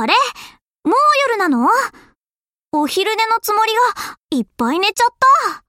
あれ？もう夜なの？お昼寝のつもりがいっぱい寝ちゃった。